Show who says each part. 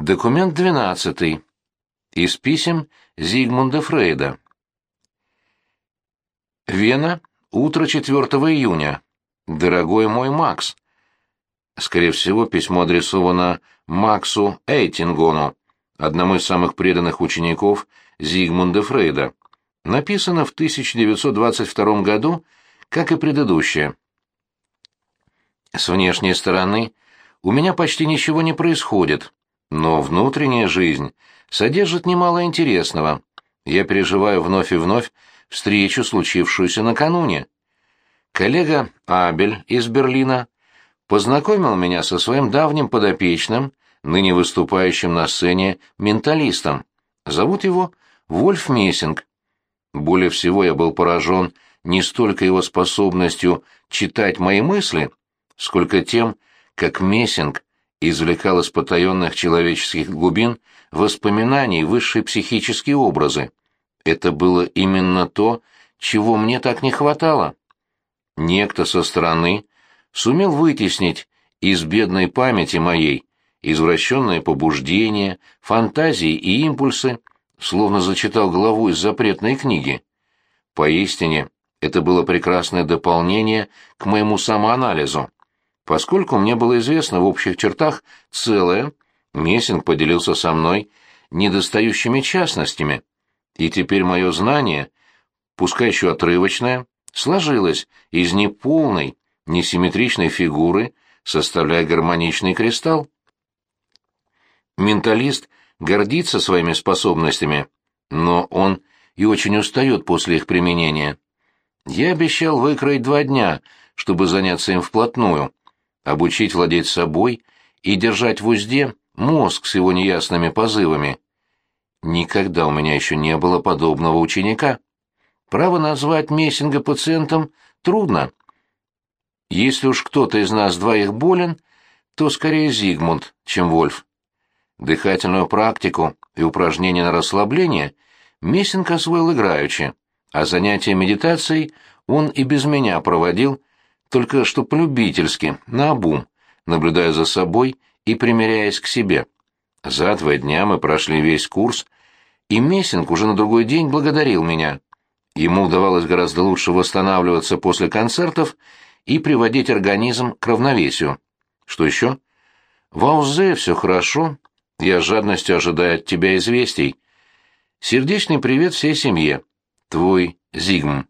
Speaker 1: Документ 12. Из писем Зигмунда Фрейда. Вена, утро 4 июня. Дорогой мой Макс. Скорее всего, письмо адресовано Максу Эйтингону, одному из самых преданных учеников Зигмунда Фрейда. Написано в 1922 году, как и предыдущее. С внешней стороны у меня почти ничего не происходит, но внутренняя жизнь содержит немало интересного. Я переживаю вновь и вновь встречу, случившуюся накануне. Коллега Абель из Берлина познакомил меня со своим давним подопечным, ныне выступающим на сцене менталистом. Зовут его Вольф Мессинг. Более всего я был поражен не столько его способностью читать мои мысли, сколько тем, как Мессинг извлекал из потаенных человеческих глубин воспоминаний высшие психические образы. Это было именно то, чего мне так не хватало. Некто со стороны сумел вытеснить из бедной памяти моей извращенные побуждения, фантазии и импульсы, словно зачитал главу из запретной книги. Поистине, это было прекрасное дополнение к моему самоанализу. Поскольку мне было известно в общих чертах целое, Мессинг поделился со мной недостающими частностями, и теперь мое знание, пускай еще отрывочное, сложилось из неполной, несимметричной фигуры, составляя гармоничный кристалл. Менталист гордится своими способностями, но он и очень устает после их применения. Я обещал выкроить два дня, чтобы заняться им вплотную, обучить владеть собой и держать в узде мозг с его неясными позывами. Никогда у меня еще не было подобного ученика. Право назвать Мессинга пациентом трудно. Если уж кто-то из нас двоих болен, то скорее Зигмунд, чем Вольф. Дыхательную практику и упражнения на расслабление Мессинг освоил играючи, а занятия медитацией он и без меня проводил, только что полюбительски, наобум, наблюдая за собой и примеряясь к себе. За два дня мы прошли весь курс, и Мессинг уже на другой день благодарил меня. Ему удавалось гораздо лучше восстанавливаться после концертов и приводить организм к равновесию. Что еще? В Аузе все хорошо, я с жадностью ожидаю от тебя известий. Сердечный привет всей семье. Твой Зигм.